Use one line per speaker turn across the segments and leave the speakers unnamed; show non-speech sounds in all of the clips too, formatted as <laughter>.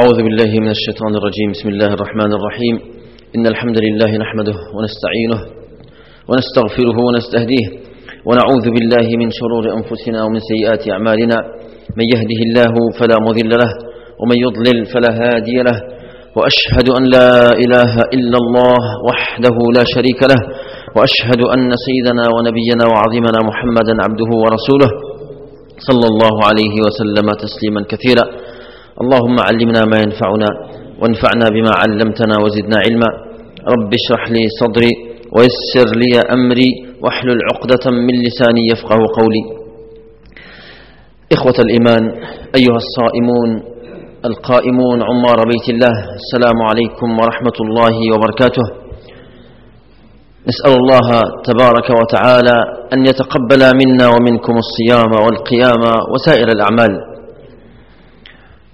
أعوذ بالله من الشيطان الرجيم بسم الله الرحمن الرحيم إن الحمد لله نحمده ونستعينه ونستغفره ونستهديه ونعوذ بالله من شرور أنفسنا ومن سيئات أعمالنا من يهده الله فلا مضل له ومن يضلل فلا هادي له وأشهد أن لا إله إلا الله وحده لا شريك له وأشهد أن سيدنا ونبينا وعظيمنا محمدا عبده ورسوله صلى الله عليه وسلم تسليما كثيرا اللهم علمنا ما ينفعنا وانفعنا بما علمتنا وزدنا علما رب اشرح لي صدري ويسر لي أمري واحلل عقدة من لساني يفقه قولي إخوة الإيمان أيها الصائمون القائمون عمار بيت الله السلام عليكم ورحمة الله وبركاته نسأل الله تبارك وتعالى أن يتقبل منا ومنكم الصيام والقيام وسائر الأعمال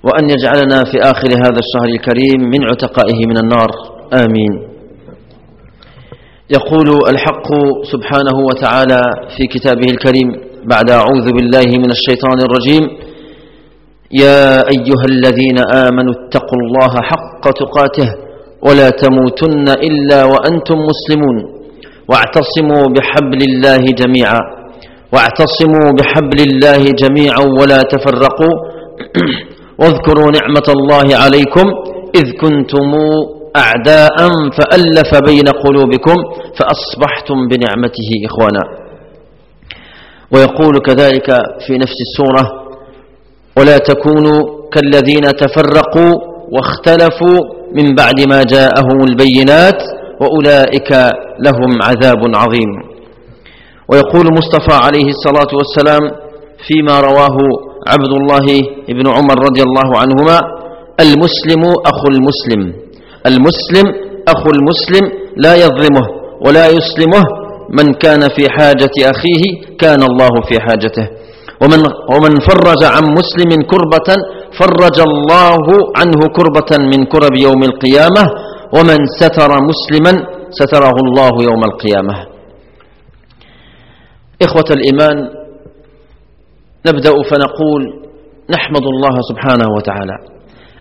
وأن يجعلنا في آخر هذا الشهر الكريم من عتقائه من النار آمين يقول الحق سبحانه وتعالى في كتابه الكريم بعد أعوذ بالله من الشيطان الرجيم يا أيها الذين آمنوا اتقوا الله حق تقاته ولا تموتن إلا وأنتم مسلمون واعتصموا بحبل الله جميعا واعتصموا بحبل الله جميعا ولا تفرقوا <clears throat> واذكروا نعمة الله عليكم إذ كنتم أعداء فألف بين قلوبكم فأصبحتم بنعمته إخوانا ويقول كذلك في نفس السورة ولا تكونوا كالذين تفرقوا واختلفوا من بعد ما جاءهم البينات وأولئك لهم عذاب عظيم ويقول مصطفى عليه الصلاة والسلام فيما رواه عبد الله بن عمر رضي الله عنهما المسلم أخو المسلم المسلم أخو المسلم لا يظلمه ولا يسلمه من كان في حاجة أخيه كان الله في حاجته ومن, ومن فرج عن مسلم كربة فرج الله عنه كربة من كرب يوم القيامة ومن ستر مسلما ستره الله يوم القيامة إخوة الإيمان نبدأ فنقول نحمد الله سبحانه وتعالى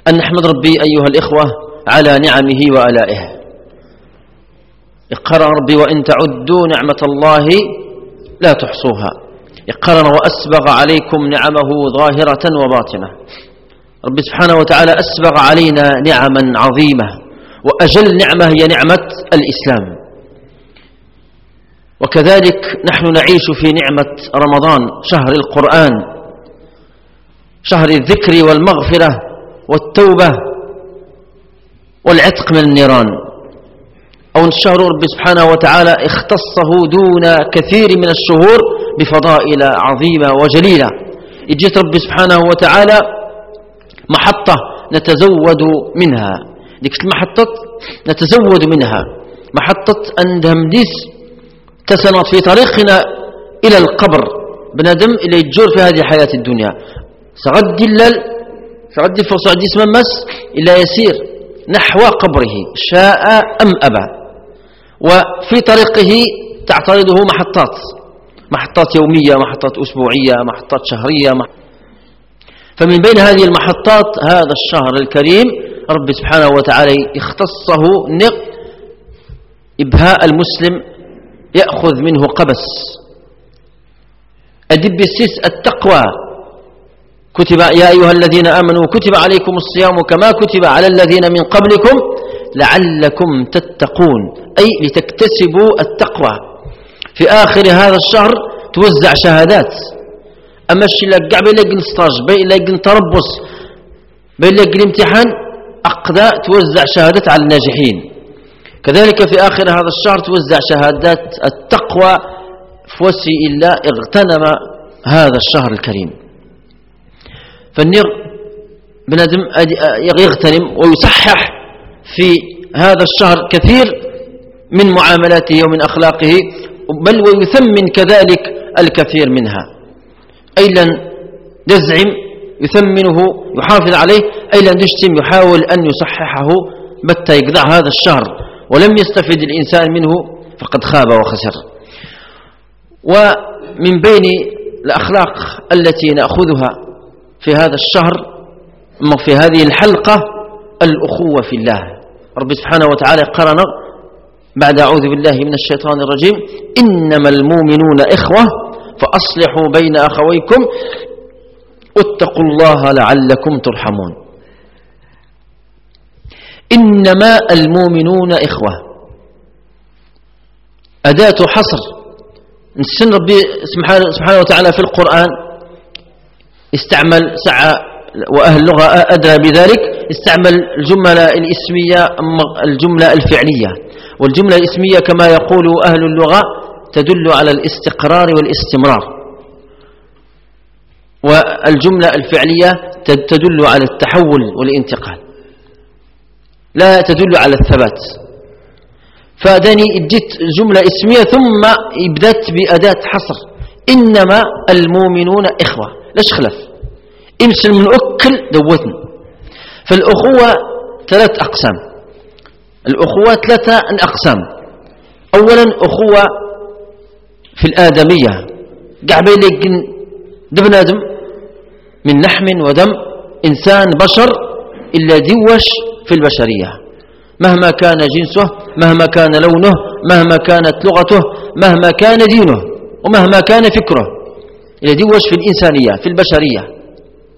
أن نحمد ربي أيها الإخوة على نعمه وآلائه اقرأ ربي وإن تعدوا نعمة الله لا تحصوها اقرن وأسبغ عليكم نعمه ظاهرة وباطنة ربي سبحانه وتعالى أسبغ علينا نعما عظيمة وأجل نعمة هي نعمة الإسلام وكذلك نحن نعيش في نعمة رمضان شهر القرآن شهر الذكر والمغفرة والتوبة والعتق من النيران أو الشهر رب سبحانه وتعالى اختصه دون كثير من الشهور بفضائل عظيمة وجليلة إجيت رب سبحانه وتعالى محطة نتزود منها ديك المحطة نتزود منها محطة أندهم ديس تسلط في طريقنا إلى القبر بندم اللي يتجور في هذه الحياة الدنيا سغدي اللل سغدي فرصة جسم اسم مس إلا يسير نحو قبره شاء أم أبى وفي طريقه تعترضه محطات محطات يومية محطات أسبوعية محطات شهرية مح... فمن بين هذه المحطات هذا الشهر الكريم رب سبحانه وتعالى اختصه نق إبهاء المسلم يأخذ منه قبس أدب السيس التقوى كتب يا أيها الذين آمنوا كتب عليكم الصيام كما كتب على الذين من قبلكم لعلكم تتقون أي لتكتسبوا التقوى في آخر هذا الشهر توزع شهادات أما الشيء اللي قاع بين لقن ستاج بين لقن تربص بين لقن امتحان أقداء توزع شهادات على الناجحين كذلك في آخر هذا الشهر توزع شهادات التقوى فوسي إلا اغتنم هذا الشهر الكريم فالنير بنادم يغتنم ويصحح في هذا الشهر كثير من معاملاته ومن أخلاقه بل ويثمن كذلك الكثير منها أي لن يزعم يثمنه يحافظ عليه أي لن يشتم يحاول أن يصححه متى يقضع هذا الشهر ولم يستفد الإنسان منه فقد خاب وخسر ومن بين الأخلاق التي نأخذها في هذا الشهر في هذه الحلقة الأخوة في الله رب سبحانه وتعالى قرن بعد أعوذ بالله من الشيطان الرجيم إنما المؤمنون إخوة فأصلحوا بين أخويكم اتقوا الله لعلكم ترحمون إنما المؤمنون إخوة أداة حصر نسن ربي سبحانه وتعالى في القرآن استعمل سعى وأهل اللغة أدرى بذلك استعمل الجملة الإسمية الجملة الفعلية والجملة الإسمية كما يقول أهل اللغة تدل على الاستقرار والاستمرار والجملة الفعلية تدل على التحول والانتقال لا تدل على الثبات فأداني اديت جملة اسمية ثم إبدت بأداة حصر إنما المؤمنون إخوة لاش خلاف إمسل من أكل دوتن فالأخوة ثلاث أقسام الأخوة ثلاثة أقسام أولا أخوة في الآدمية قاع بينك دبن آدم من لحم ودم إنسان بشر إلا دوش في البشرية مهما كان جنسه مهما كان لونه مهما كانت لغته مهما كان دينه ومهما كان فكره إلى في الإنسانية في البشرية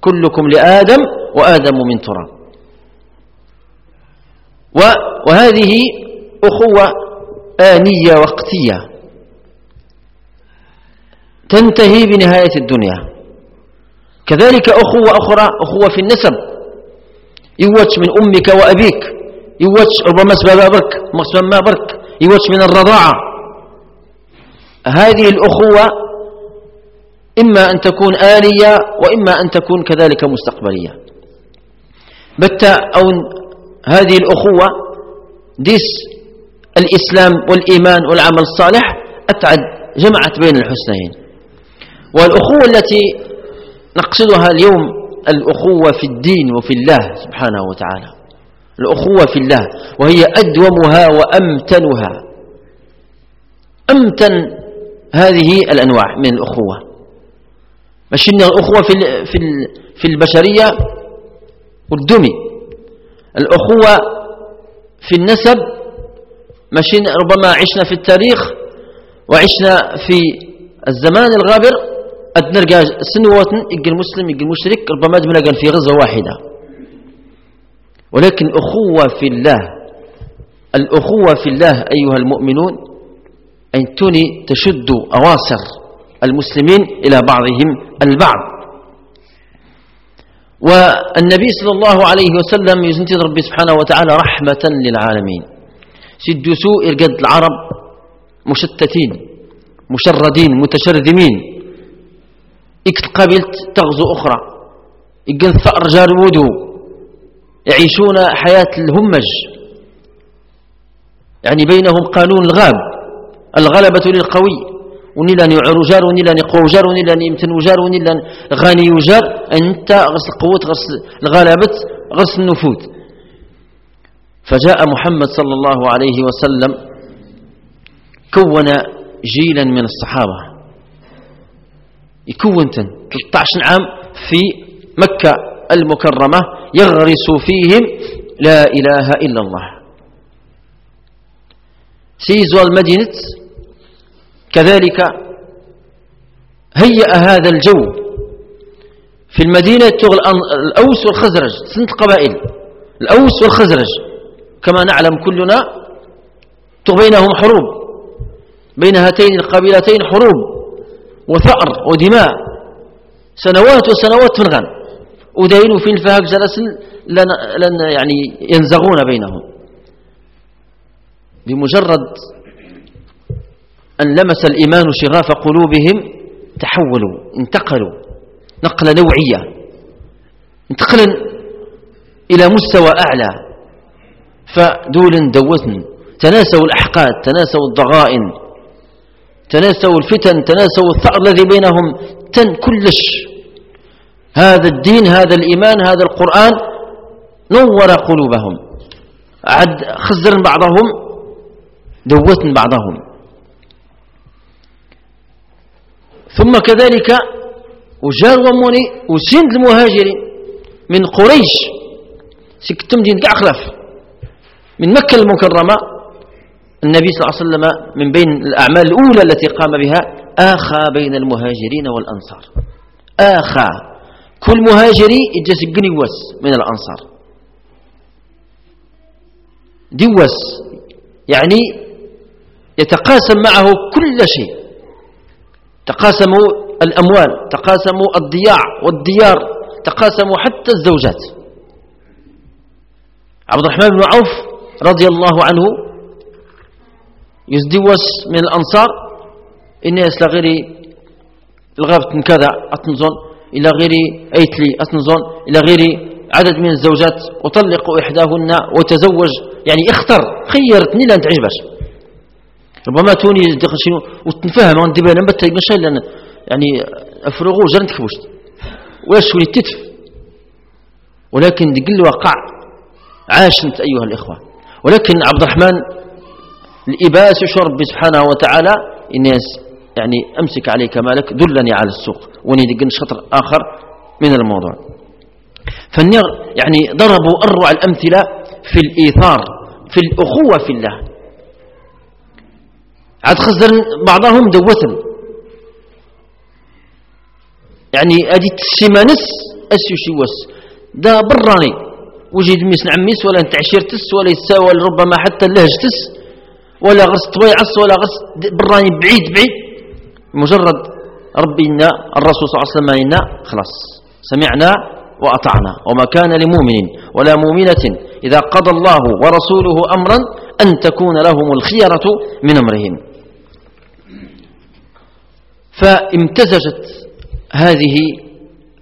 كلكم لآدم وآدم من تراب وهذه أخوة آنية وقتية تنتهي بنهاية الدنيا كذلك أخوة أخرى أخوة في النسب يواتش من أمك وأبيك يواتش ربما سبب برك ما برك يواتش من الرضاعة هذه الأخوة إما أن تكون آلية وإما أن تكون كذلك مستقبلية بت أو هذه الأخوة ديس الإسلام والإيمان والعمل الصالح أتعد جمعت بين الحسنين والأخوة التي نقصدها اليوم الأخوة في الدين وفي الله سبحانه وتعالى الأخوة في الله وهي أدومها وأمتنها أمتن هذه الأنواع من الأخوة مش إن الأخوة في في في البشرية والدمي الأخوة في النسب مش ربما عشنا في التاريخ وعشنا في الزمان الغابر أتنرجع سنوات يجي المسلم يجي المشرك ربما أدمنا في غزة واحدة ولكن أخوة في الله الأخوة في الله أيها المؤمنون أن تني تشد أواصر المسلمين إلى بعضهم البعض والنبي صلى الله عليه وسلم يزنتي ربي سبحانه وتعالى رحمة للعالمين سد سوء القد العرب مشتتين مشردين متشرذمين إكت قابلت تغزو أخرى اكت ثأر جار ودو يعيشون حياة الهمج يعني بينهم قانون الغاب الغلبة للقوي ونلان يعرو جار ونلان يقو جار ونلان يمتنو جار ونلان غاني جار أنت غرس القوة غرس الغلبة غرس النفوذ فجاء محمد صلى الله عليه وسلم كون جيلا من الصحابة يكونتن 13 عام في مكة المكرمة يغرس فيهم لا إله إلا الله سيزوال المدينة كذلك هيأ هذا الجو في المدينة تغل الأوس والخزرج سنة القبائل الأوس والخزرج كما نعلم كلنا بينهم حروب بين هاتين القبيلتين حروب وثأر ودماء سنوات وسنوات في الغن في الفهاك جلس لن, لن يعني ينزغون بينهم بمجرد أن لمس الإيمان شغاف قلوبهم تحولوا انتقلوا نقلة نوعية انتقلا إلى مستوى أعلى فدول دوثن تناسوا الأحقاد تناسوا الضغائن تناسوا الفتن تناسوا الثأر الذي بينهم تن كلش هذا الدين هذا الإيمان هذا القرآن نور قلوبهم عد خزر بعضهم دوت بعضهم ثم كذلك وموني وسند المهاجرين من قريش سكتم دين كاع من مكة المكرمة النبي صلى الله عليه وسلم من بين الأعمال الأولى التي قام بها آخى بين المهاجرين والأنصار آخى كل مهاجري يجلس قنوس من الأنصار دوس يعني يتقاسم معه كل شيء تقاسموا الأموال تقاسموا الضياع والديار تقاسموا حتى الزوجات عبد الرحمن بن عوف رضي الله عنه يزدوس من الأنصار الناس لغيري الغابة من كذا أتنظن إلى غير أيتلي أتنظن إلى غير عدد من الزوجات وطلق إحداهن وتزوج يعني اختر خيرتني تعيش باش ربما توني شنو وتنفهم وندبها لما تيمشي لأن يعني أفرغو جرن تكبوشت واش ولي تتف ولكن دقل الواقع عاشنت أيها الإخوة ولكن عبد الرحمن الإباس شرب سبحانه وتعالى الناس يعني أمسك عليك مالك دلني على السوق وندقن شطر آخر من الموضوع فالنير يعني ضربوا أروع الأمثلة في الإيثار في الأخوة في الله عاد خزر بعضهم دوثن يعني أدي تسيمانس أسيوشي وس دا براني وجد ميس نعميس ولا تعشيرتس ولا يتساوى ربما حتى لهجتس ولا غرس طويعس ولا غرس براني بعيد بعيد مجرد ربنا الرسول صلى الله عليه وسلم لنا خلاص سمعنا وأطعنا وما كان لمؤمن ولا مؤمنة إذا قضى الله ورسوله أمرا أن تكون لهم الخيرة من أمرهم فامتزجت هذه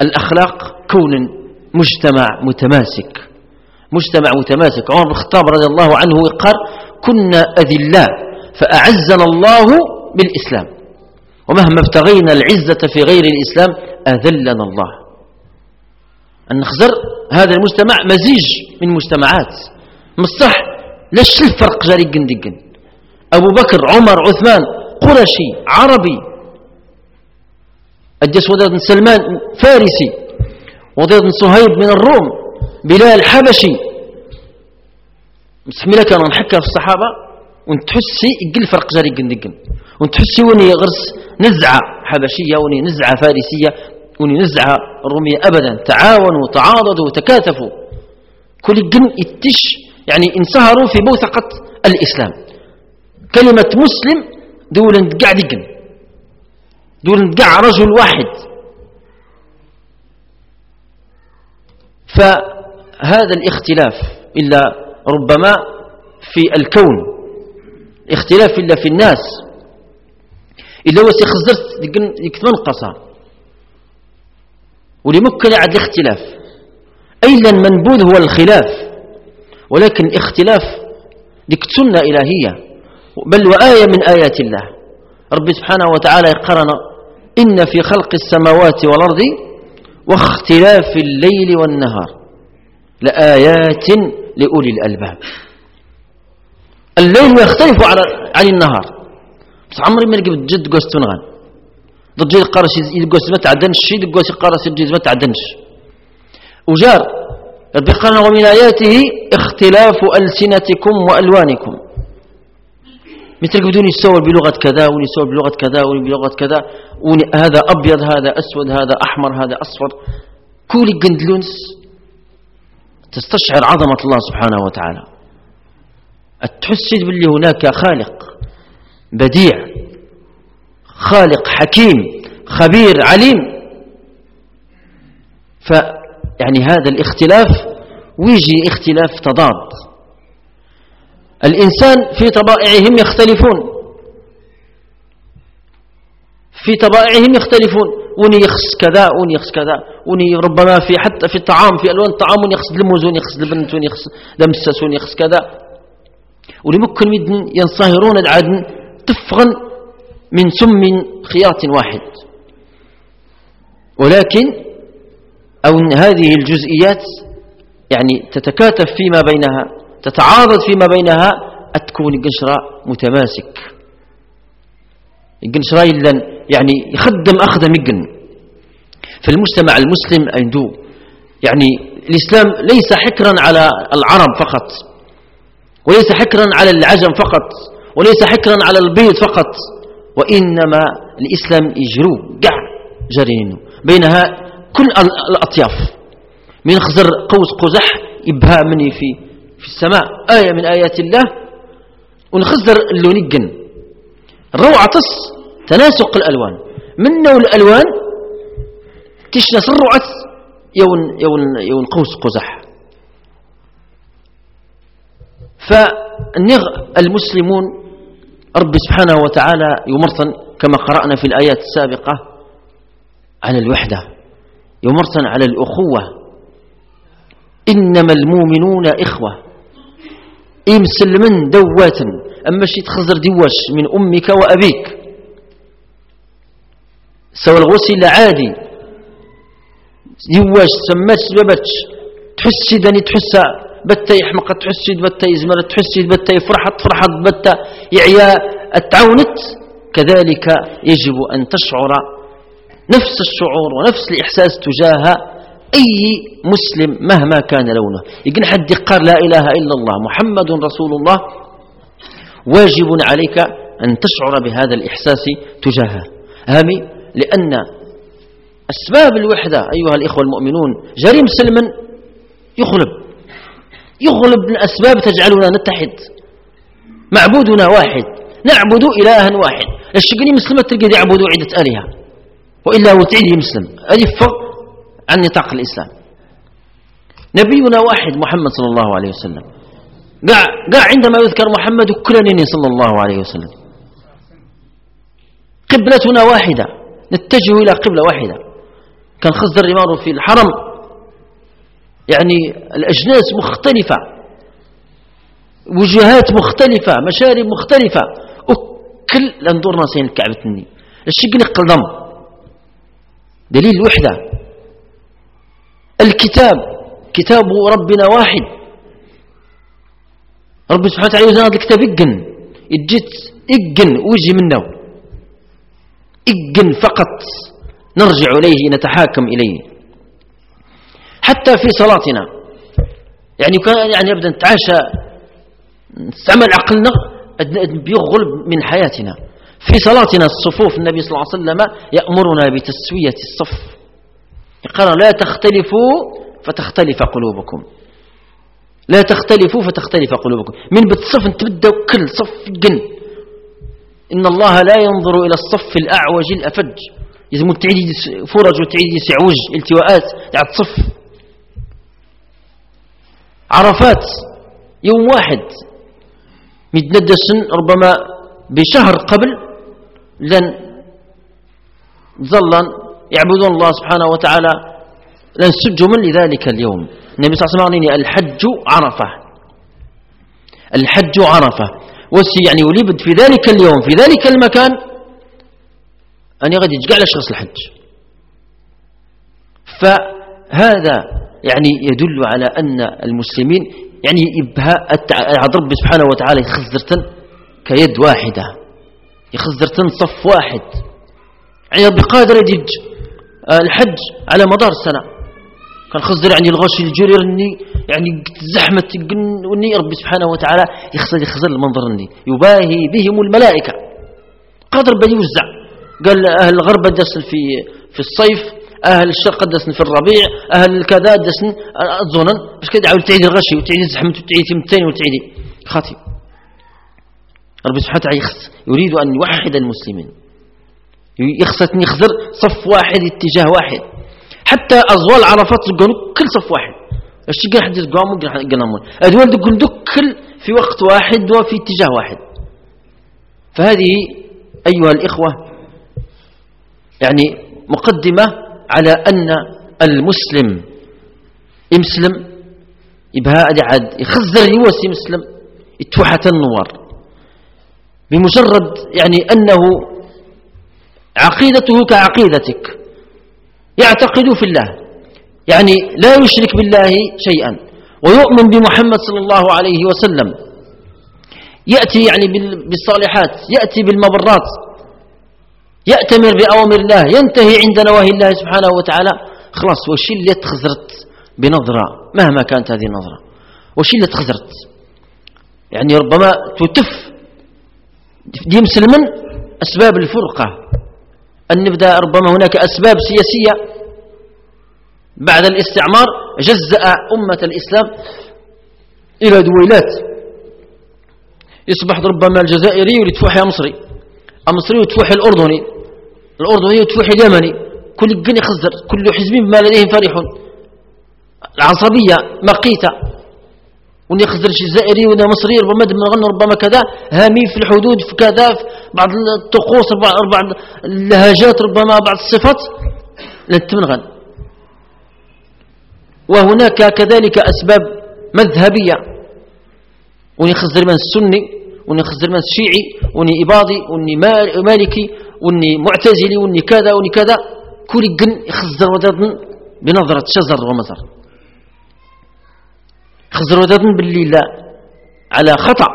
الأخلاق كون مجتمع متماسك مجتمع متماسك عمر بن الخطاب رضي الله عنه قال كنا أذلاء فأعزنا الله بالإسلام ومهما ابتغينا العزة في غير الإسلام أذلنا الله النخزر هذا المجتمع مزيج من مجتمعات مصح لاش الفرق جاري قندقن أبو بكر عمر عثمان قرشي عربي أجس وداد سلمان فارسي وضيط سهيب من الروم بلال حبشي مسمينا كانوا نحكى في الصحابة ونتحسي يقل فرق جاري قندقن ونتحسي وني غرس نزعة حبشية وني نزعة فارسية وني نزعة رومية أبدا تعاونوا تعاضدوا وتكاتفوا كل قن اتش يعني انسهروا في بوثقة الإسلام كلمة مسلم دولا قاع دقن دولا قاع رجل واحد فهذا الاختلاف إلا ربما في الكون اختلاف إلا في الناس إلا وسي خزرت ديك المنقصة ولمكن عاد الاختلاف أيلا المنبوذ هو الخلاف ولكن اختلاف ديك سنة إلهية بل وآية من آيات الله ربي سبحانه وتعالى يقرن إن في خلق السماوات والأرض واختلاف الليل والنهار لآيات لأولي الألباب الليل يختلف على عن النهار بس عمري ما لقيت جد قوس تنغان ضد جد قارس يقوس ما تعدنش شي قوس قارس يجيز ما تعدنش وجار ربي قال ومن آياته اختلاف ألسنتكم وألوانكم مثل بدون يصور بلغة كذا ويتصور بلغة كذا وني بلغة كذا هذا أبيض هذا أسود هذا أحمر هذا أصفر كولي قندلونس تستشعر عظمة الله سبحانه وتعالى تحس بلي هناك خالق بديع خالق حكيم خبير عليم ف يعني هذا الاختلاف ويجي اختلاف تضاد الإنسان في طبائعهم يختلفون في طبائعهم يختلفون وني يخص كذا وني يخص كذا وني ربما في حتى في الطعام في ألوان الطعام وني يخص الموز وني يخص البنت وني يخص لمسس وني يخص كذا ولي ممكن ينصهرون العدن تفغا من سم خياط واحد ولكن أو هذه الجزئيات يعني تتكاتف فيما بينها تتعارض فيما بينها أتكون قشرة متماسك يقن سرايلا يعني يخدم أخذ مقن في المجتمع المسلم عنده يعني الإسلام ليس حكرا على العرب فقط وليس حكرا على العجم فقط وليس حكرا على البيض فقط وإنما الإسلام يجرو قع جارين بينها كل الأطياف من خزر قوس قزح إبهامني مني في في السماء آية من آيات الله ونخزر اللونيقن الروعة تص تناسق الألوان من نوع الألوان تشنا سرعة يون, يون, يون قوس قزح فنغ المسلمون رب سبحانه وتعالى يمرثن كما قرأنا في الآيات السابقة على الوحدة يمرثن على الأخوة إنما المؤمنون إخوة إمسلمن دواتن أما شيت خزر دواش من أمك وأبيك سواء الغسل عادي دواش سمات سببتش تحسي داني تحس بتا يحمق تحسي بتا يزمر تحسي بتا يفرح تفرح بتا يعيا تعاونت كذلك يجب أن تشعر نفس الشعور ونفس الإحساس تجاه أي مسلم مهما كان لونه يقول حد يقار لا إله إلا الله محمد رسول الله واجب عليك أن تشعر بهذا الإحساس تجاهه هامي لأن أسباب الوحدة أيها الإخوة المؤمنون جريم سلما يغلب يغلب من أسباب تجعلنا نتحد معبودنا واحد نعبد إلها واحد الشقني مسلمة تلقى يعبد عدة آلهة وإلا هو مسلم أدفة عن نطاق الإسلام نبينا واحد محمد صلى الله عليه وسلم قاع عندما يذكر محمد كلنني صلى الله عليه وسلم قبلتنا واحدة نتجه إلى قبلة واحدة كان خزر الإمام في الحرم يعني الأجناس مختلفة وجهات مختلفة مشارب مختلفة وكل لندور ناسين الكعبة تني الشقلق قلم دليل الوحدة الكتاب كتاب ربنا واحد ربي سبحانه وتعالى يوزن هذا الكتاب إقن اجت إقن ويجي منه إقن فقط نرجع إليه نتحاكم إليه حتى في صلاتنا يعني كان يعني أبدا نتعاشى نستعمل عقلنا بيغلب من حياتنا في صلاتنا الصفوف النبي صلى الله عليه وسلم يأمرنا بتسوية الصف قال لا تختلفوا فتختلف قلوبكم لا تختلفوا فتختلف قلوبكم من بتصف تبدا كل صف جن إن الله لا ينظر إلى الصف الأعوج الأفج يزمو تعيد فرج وتعيد سعوج التواءات تاع صف عرفات يوم واحد متندسن ربما بشهر قبل لن ظلا يعبدون الله سبحانه وتعالى لن سجوا من لذلك اليوم النبي صلى الله عليه وسلم قال الحج عرفة الحج عرفة وسي يعني وليبد في ذلك اليوم في ذلك المكان أن غادي يجقع لشخص الحج فهذا يعني يدل على أن المسلمين يعني يبها عضرب ربي سبحانه وتعالى يخزرتن كيد واحدة يخزرتن صف واحد يعني ربي قادر يدج الحج على مدار السنة كان خصدر يعني الغش الجرير اني يعني زحمة اني ربي سبحانه وتعالى يخزر يخزر المنظر اني يباهي بهم الملائكة قادر بيوزع قال اهل الغرب دسن في في الصيف اهل الشرق دسن في الربيع اهل كذا دسن ظنا باش كدعوا تعيد الغشي وتعيد الزحمة وتعيد تمتين وتعيد خاطي ربي سبحانه وتعالى يريد ان يوحد المسلمين يخسر يخزر صف واحد اتجاه واحد حتى أزوال عرفات قالوا كل صف واحد الشيء قاعد قاموا قنامون أدوال قلدوا كل في وقت واحد وفي اتجاه واحد فهذه أيها الإخوة يعني مقدمة على أن المسلم يمسلم يبها عاد يخزر يوس مسلم يتوحى النوار بمجرد يعني أنه عقيدته كعقيدتك يعتقد في الله يعني لا يشرك بالله شيئا ويؤمن بمحمد صلى الله عليه وسلم يأتي يعني بالصالحات يأتي بالمبرات يأتمر بأوامر الله ينتهي عند نواهي الله سبحانه وتعالى خلاص اللي خزرت بنظرة مهما كانت هذه النظرة اللي تخزرت يعني ربما تتف ديم سلمن أسباب الفرقة أن نبدأ ربما هناك أسباب سياسية بعد الاستعمار جزأ أمة الإسلام إلى دويلات يصبح ربما الجزائري يريد مصري المصري يتفوح الأردني الأردني يتفوح اليمني كل قني خزر كل حزب بما لديهم فرح العصبية مقيتة ونخزر شي جزائري ولا مصري ربما دمغن ربما كذا هامي في الحدود في كذا في بعض الطقوس بعض اللهجات ربما بعض الصفات لتمنغن وهناك كذلك أسباب مذهبية وني خزر من السني وني خزر من الشيعي وني إباضي وني مالكي وني معتزلي وني كذا وني كذا كل جن خزر بنظرة شزر ومزر خزروداتن باللي لا على خطأ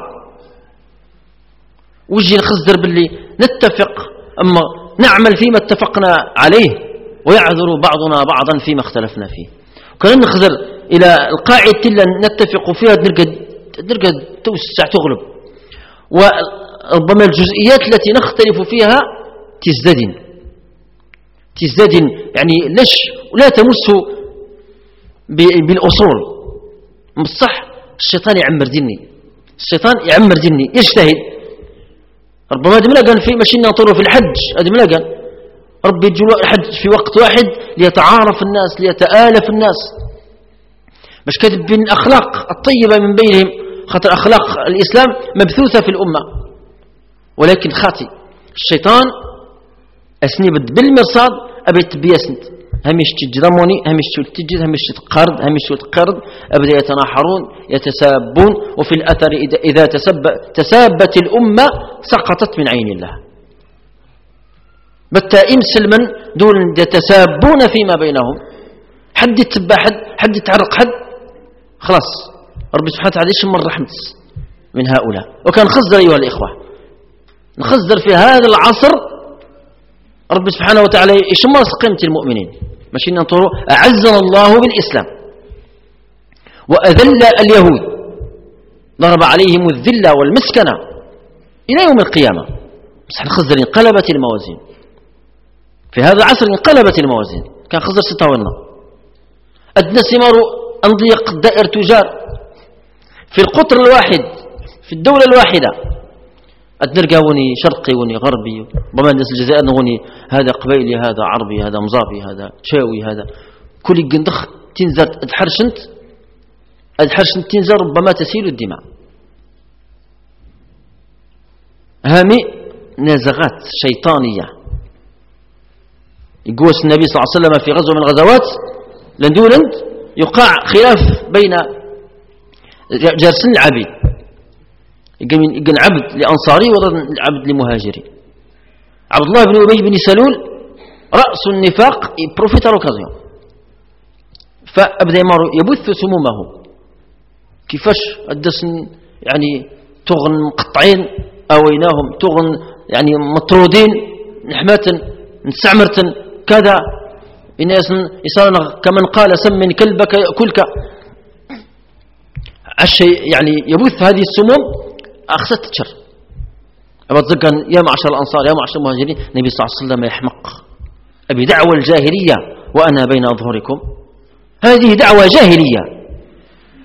وجي نخزر باللي نتفق أما نعمل فيما اتفقنا عليه ويعذر بعضنا بعضا فيما اختلفنا فيه كنا نخزر إلى القاعدة اللي نتفق فيها نلقى نلقى توسع تغلب وربما الجزئيات التي نختلف فيها تزداد تزداد يعني ليش لا تمس بالأصول مصح الشيطان يعمر ديني الشيطان يعمر ديني يجتهد ربما هذا ملقن في ماشي ننطره في الحج هذا ملقن ربي يجي الحج في وقت واحد ليتعارف الناس ليتآلف الناس باش كذب بين الأخلاق الطيبة من بينهم خاطر أخلاق الإسلام مبثوثة في الأمة ولكن خاطي الشيطان أسنبت بالمرصاد أبيت بيسند همش تجرموني همش تجد همش تقرض همش تقرض أبدا يتناحرون يتسابون وفي الأثر إذا تسب تسابت الأمة سقطت من عين الله بتا إمسل من دول يتسابون فيما بينهم حد يتبع حد حد يتعرق حد خلاص ربي سبحانه وتعالى من رحمت من هؤلاء وكان خزر أيها الإخوة نخزر في هذا العصر رب سبحانه وتعالى راس قيمة المؤمنين ماشي ننطروا أعزنا الله بالإسلام وأذل اليهود ضرب عليهم الذلة والمسكنة إلى يوم القيامة بس خزر انقلبت الموازين في هذا العصر انقلبت الموازين كان خزر ستاولنا أدنى سمار أنضيق دائر تجار في القطر الواحد في الدولة الواحدة الدرقة وني شرقي وني غربي ضمان الناس الجزائر نغني هذا قبيلي هذا عربي هذا مزافي هذا تشاوي هذا كل قندخ تنزر تحرشنت تحرشنت تنزر ربما تسيل الدماء هامي نزغات شيطانية يقول النبي صلى الله عليه وسلم في غزوة من الغزوات لندولند يقع خلاف بين جارسين العبيد كان عبد لأنصاري ولا عبد لمهاجري عبد الله بن أبي بن سلول رأس النفاق بروفيت لوكازيون فأبدأ يبث سمومه كيفاش الدسن يعني تغن مقطعين أويناهم تغن يعني مطرودين نحمة نسعمرة كذا إناس إسانا كمن قال سمن كلبك يأكلك الشيء يعني يبث هذه السموم أخذت تشر أما تذكر يا معشر الأنصار يا معشر المهاجرين النبي صلى الله عليه وسلم يحمق أبي دعوة الجاهلية وأنا بين أظهركم هذه دعوة جاهلية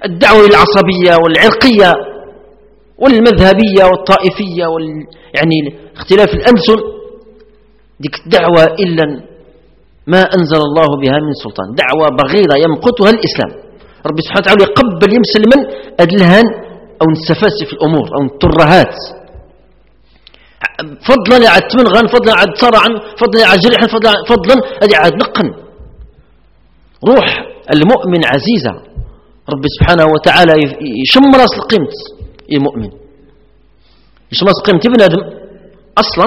الدعوة العصبية والعرقية والمذهبية والطائفية وال... يعني اختلاف الألسن ديك الدعوة إلا ما أنزل الله بها من سلطان دعوة بغيضة يمقتها الإسلام ربي سبحانه وتعالى يقبل يمسلمن أدلهان أو في الأمور أو الترهات فضلا عاد تمنغن فضلا عاد صرعا فضلا عاد جريحا فضلا فضلا هذه عاد نقن روح المؤمن عزيزة ربي سبحانه وتعالى يشم راس يا المؤمن يشم راس قيمة ابن آدم أصلا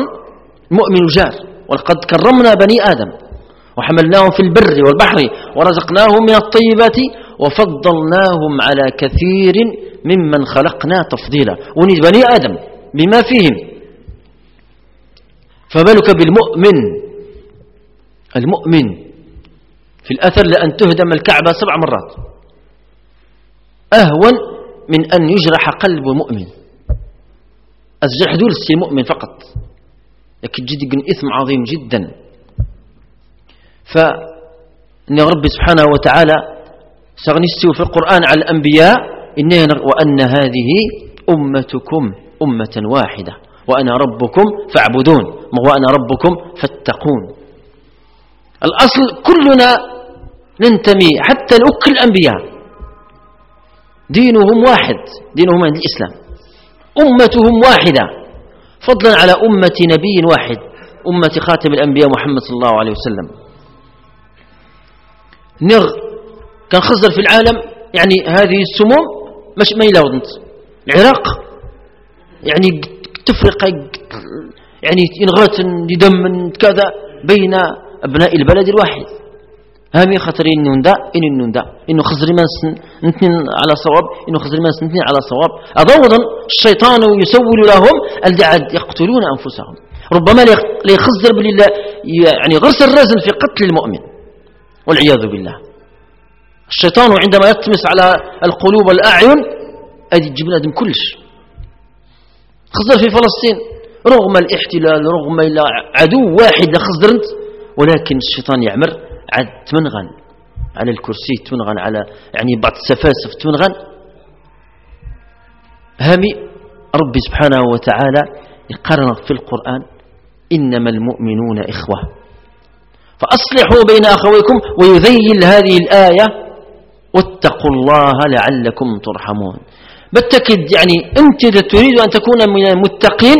المؤمن جار ولقد كرمنا بني آدم وحملناهم في البر والبحر ورزقناهم من الطيبات وفضلناهم على كثير ممن خلقنا تفضيلا بني آدم بما فيهم فبالك بالمؤمن المؤمن في الأثر لأن تهدم الكعبة سبع مرات أهون من أن يجرح قلب مؤمن الجرح دول سي مؤمن فقط لكن جد إثم عظيم جدا ف ربي سبحانه وتعالى سغني في القرآن على الأنبياء وأن هذه أمتكم أمة واحدة وأنا ربكم فاعبدون وأنا ربكم فاتقون الأصل كلنا ننتمي حتى نؤكل الأنبياء دينهم واحد دينهم عند الإسلام أمتهم واحدة فضلا على أمة نبي واحد أمة خاتم الأنبياء محمد صلى الله عليه وسلم نغ كان خزر في العالم يعني هذه السموم ماش ما يلاوضنت العراق يعني تفرق يعني ينغرت يدم كذا بين أبناء البلد الواحد هامي خطرين نوندا إن نوندا إنه خزري من نتنين على صواب إنه خزري من نتنين على صواب أضوضا الشيطان يسول لهم الدعاد يقتلون أنفسهم ربما ليخزر بالله يعني غرس الرزن في قتل المؤمن والعياذ بالله الشيطان عندما يطمس على القلوب والأعين أدي تجيب أدم كلش خزر في فلسطين رغم الاحتلال رغم عدو واحد لخزرنت ولكن الشيطان يعمر عاد تمنغن على الكرسي تمنغن على يعني بعض السفاسف تمنغن هامي ربي سبحانه وتعالى يقرن في القرآن إنما المؤمنون إخوة فأصلحوا بين أخويكم ويذيل هذه الآية واتقوا الله لعلكم ترحمون بالتأكيد يعني أنت إذا تريد أن تكون من المتقين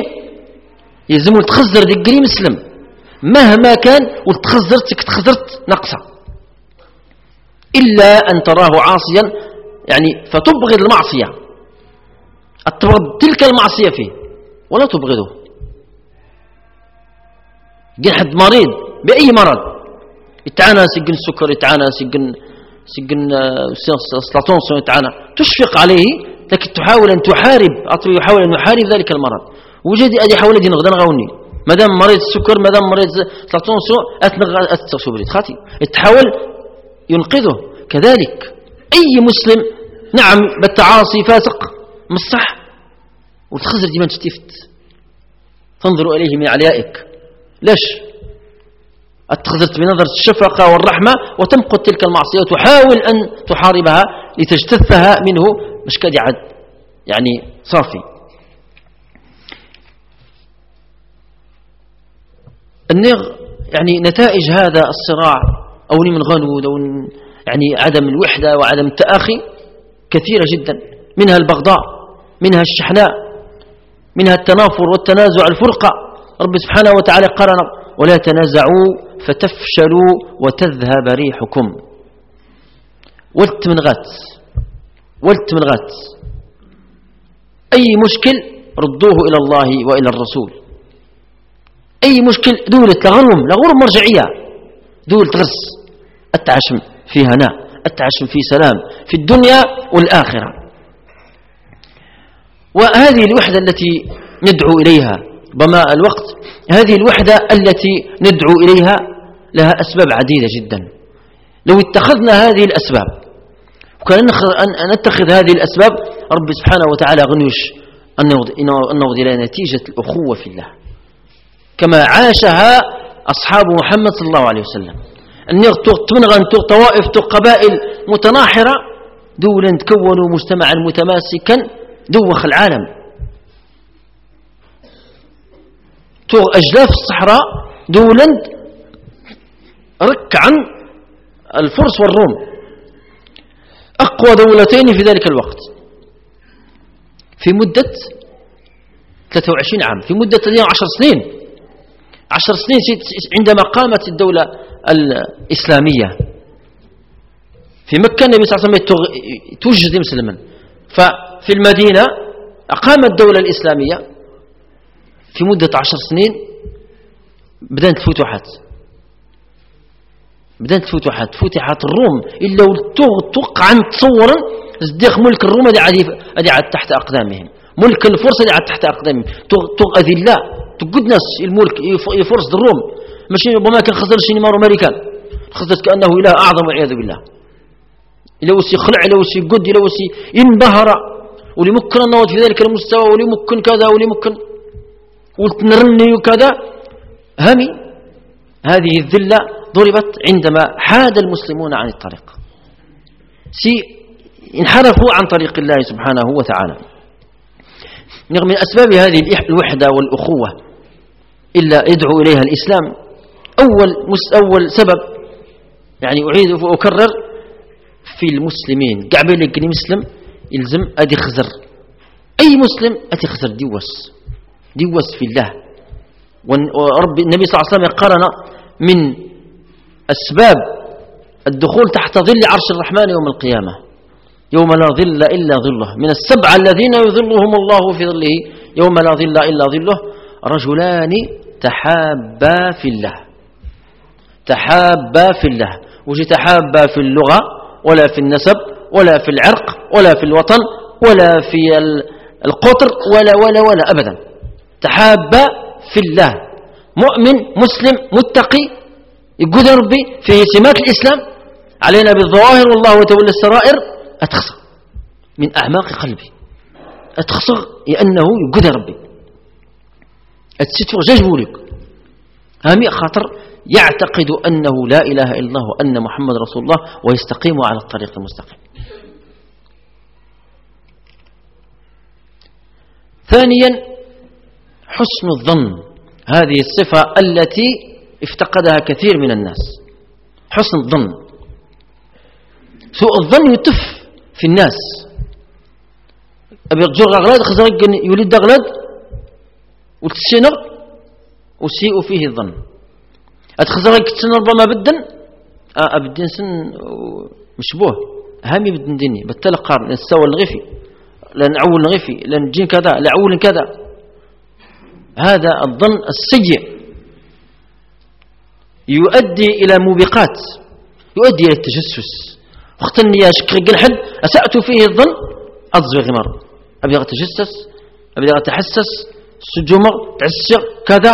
يلزم تخزر ذيك قريب مسلم مهما كان وتخزرت تخزرت ناقصة إلا أن تراه عاصيا يعني فتبغض المعصية تبغض تلك المعصية فيه ولا تبغضه كاين حد مريض بأي مرض يتعانى سجن السكر يتعانى سجن سلاطون سمعت تشفق عليه لكن تحاول أن تحارب أطري يحاول أن يحارب ذلك المرض وجدي أدي حاول دين غدان غوني مادام مريض السكر مادام مريض سلاطون سو أتنغ أتسخشو بريد خاتي تحاول ينقذه كذلك أي مسلم نعم بالتعاصي فاسق مش صح وتخزر ديما تشتفت تنظر إليه من عليائك ليش أتخذت بنظرة الشفقة والرحمة وتمقت تلك المعصية وتحاول أن تحاربها لتجتثها منه مش كاد يعد يعني صافي النغ يعني نتائج هذا الصراع أو من غنود أو يعني عدم الوحدة وعدم التآخي كثيرة جدا منها البغضاء منها الشحناء منها التنافر والتنازع الفرقة رب سبحانه وتعالى قرن ولا تنازعوا فتفشلوا وتذهب ريحكم ولت من غات ولت من غات أي مشكل ردوه إلى الله وإلى الرسول أي مشكل دولة لغرم لغرم مرجعية دولة غرس أتعشم في هناء أتعشم في سلام في الدنيا والآخرة وهذه الوحدة التي ندعو إليها ضماء الوقت هذه الوحدة التي ندعو إليها لها أسباب عديدة جدا لو اتخذنا هذه الأسباب وكان أن نتخذ هذه الأسباب رب سبحانه وتعالى غنيش أن نوض إلى نتيجة الأخوة في الله كما عاشها أصحاب محمد صلى الله عليه وسلم أن تمنغن طوائف قبائل متناحرة دولا تكونوا مجتمعا متماسكا دوخ العالم تغ أجلاف الصحراء دولا رك عن الفرس والروم أقوى دولتين في ذلك الوقت في مدة 23 عام في مدة 10 سنين 10 سنين عندما قامت الدولة الإسلامية في مكة النبي صلى الله عليه وسلم توجد مسلما ففي المدينة أقام الدولة الإسلامية في مدة عشر سنين بدأت الفتوحات بدات الفتوحات فتحت الروم الا توقع تصورا ازدخ ملك الروم الذي عاد عاد تحت اقدامهم ملك الفرس الذي عاد تحت اقدامهم توق الله تقد ناس الملك يفرص الروم ماشي ربما كان خزر شي مارو ماريكان خزرت كانه اله اعظم والعياذ بالله الا وسي خلع الا وسي قد الا وسي انبهر ولمكن النواض في ذلك المستوى ولمكن كذا ولمكن وتنرني وكذا همي هذه الذلة ضربت عندما حاد المسلمون عن الطريق سي انحرفوا عن طريق الله سبحانه وتعالى من أسباب هذه الوحدة والأخوة إلا يدعو إليها الإسلام أول, أول سبب يعني أعيد وأكرر في المسلمين قاع لك المسلم يلزم أدي خزر أي مسلم أدي خزر ديوس دي وصف الله ورب النبي صلى الله عليه وسلم قرن من أسباب الدخول تحت ظل عرش الرحمن يوم القيامة يوم لا ظل إلا ظله من السبعة الذين يظلهم الله في ظله يوم لا ظل إلا ظله رجلان تحابا في الله تحابا في الله وجي تحابا في اللغة ولا في النسب ولا في العرق ولا في الوطن ولا في القطر ولا ولا ولا أبدا تحابا في الله مؤمن مسلم متقي يا ربي في سمات الإسلام علينا بالظواهر والله وتولى السرائر أتخصر من أعماق قلبي أتخصر لأنه يا ربي أتستر ججبولك هامي خاطر يعتقد أنه لا إله إلا الله وأن محمد رسول الله ويستقيم على الطريق المستقيم ثانيا حسن الظن هذه الصفة التي افتقدها كثير من الناس حسن الظن سوء الظن يتف في الناس أبي جرغ أغلاد خزرق يولد أغلاد وتسينر وسيء فيه الظن أتخزرق تسينر ربما بدن آه، أبدين سن مشبوه هامي بدن ديني بتلقى نستوى الغفي لنعول الغفي لنجين كذا لعول كذا هذا الظن السيء يؤدي إلى موبقات يؤدي إلى التجسس وقت يا شكر قلحل أسأت فيه الظن أصبغ غمار أبي أتجسس أبي أتحسس سجمر تعسق كذا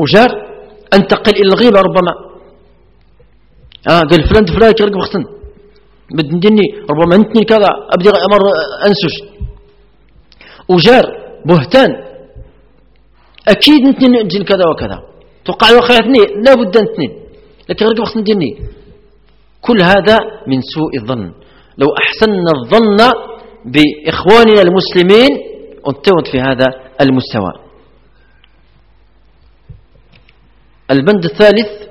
وجار أنتقل إلى الغيبة ربما آه قال فلان فلان كيرقب وقتا بدني ربما انتني كذا أبدي أمر آه، أنسج وجار بهتان اكيد نتنين نأجل كذا وكذا توقع وقعتني لا بد نتنين لكن غير وقت نديني كل هذا من سوء الظن لو احسنا الظن باخواننا المسلمين انتوت في هذا المستوى البند الثالث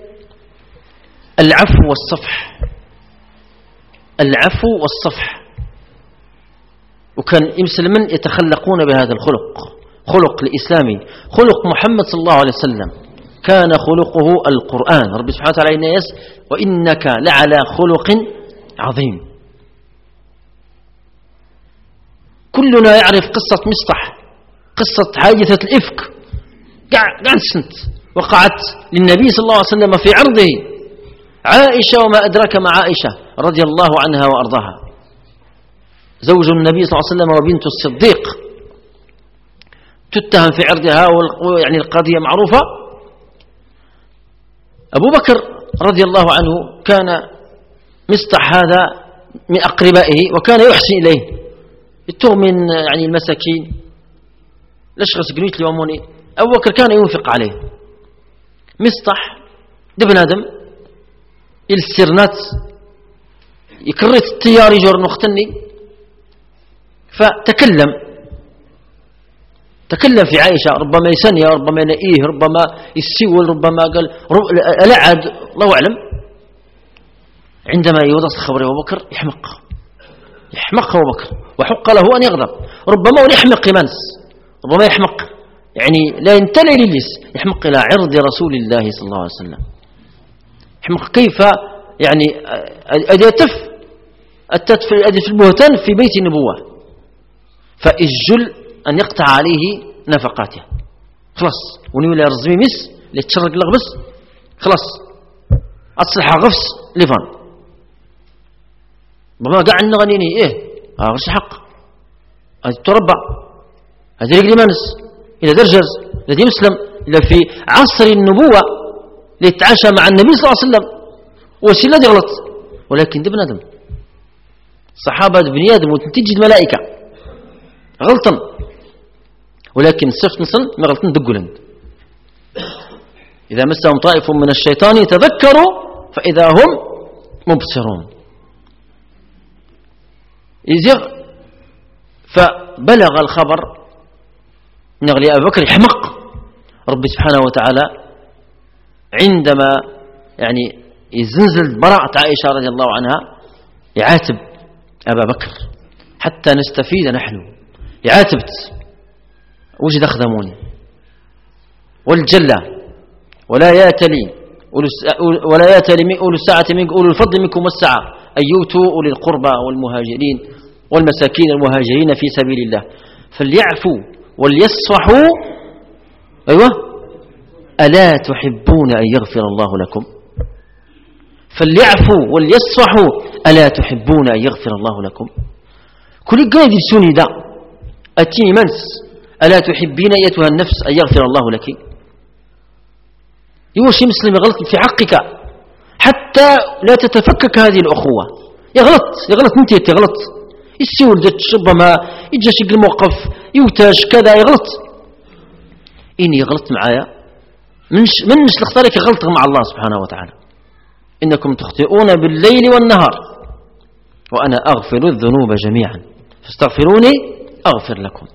العفو والصفح العفو والصفح وكان المسلمين يتخلقون بهذا الخلق خلق الإسلامي خلق محمد صلى الله عليه وسلم كان خلقه القرآن رب سبحانه وتعالى الناس وإنك لعلى خلق عظيم كلنا يعرف قصة مصطح قصة حادثة الإفك قاع سنت وقعت للنبي صلى الله عليه وسلم في عرضه عائشة وما أدراك ما عائشة رضي الله عنها وأرضاها زوج النبي صلى الله عليه وسلم وبنت الصديق تتهم في عرضها يعني القضية معروفة أبو بكر رضي الله عنه كان مصطح هذا من أقربائه وكان يحسن إليه التغمن يعني المساكين لشخص قنيت ليوموني أبو بكر كان ينفق عليه مصطح دبن آدم السرنات يكرت التيار يجر نختني فتكلم تكلم في عائشة ربما يسني ربما ينئيه ربما يسول ربما قال ألعد الله أعلم عندما يوضع خبر أبو بكر يحمق يحمق أبو بكر وحق له أن يغضب ربما يحمق منس ربما يحمق يعني لا ينتلي للجس يحمق إلى عرض رسول الله صلى الله عليه وسلم يحمق كيف يعني أدي أتف أدي في البهتان في بيت النبوة فإجل أن يقطع عليه نفقاته خلاص ونولى رزمي مس لتشرق لغبس خلاص أصلح غفس لفان بما قاع النغنيني إيه آه، غرس حق هذا تربع هذا يقلي مانس إلى درجز الذي مسلم إلى في عصر النبوة ليتعاشى مع النبي صلى الله عليه وسلم وش الذي غلط ولكن ده بنادم صحابة بني آدم وتنتج الملائكة غلطن ولكن سفت نسن ما غلطن دقلن إذا مسهم طائف من الشيطان تذكروا فإذا هم مبصرون يزيغ فبلغ الخبر نغلي أبو بكر يحمق ربي سبحانه وتعالى عندما يعني يزنزل براءة عائشة رضي الله عنها يعاتب أبا بكر حتى نستفيد نحن يعاتبت وجد أخدمون والجلة ولا ياتلي ولا ياتلي أولو الساعة من أولو الفضل منكم والسعة أن يؤتوا أولي القربى والمهاجرين والمساكين المهاجرين في سبيل الله فليعفوا وليصفحوا أيوه ألا تحبون أن يغفر الله لكم فليعفوا وليصفحوا ألا تحبون أن يغفر الله لكم كل قاعد يسوني ده أتي منس ألا تحبين أيتها النفس أن يغفر الله لك يوشي مسلم يغلط في حقك حتى لا تتفكك هذه الأخوة يغلط يغلط انت يغلط يسيول ربما يجي شكل الموقف يوتاش كذا يغلط إني غلطت معايا منش منش لك غلط مع الله سبحانه وتعالى إنكم تخطئون بالليل والنهار وأنا أغفر الذنوب جميعا فاستغفروني أغفر لكم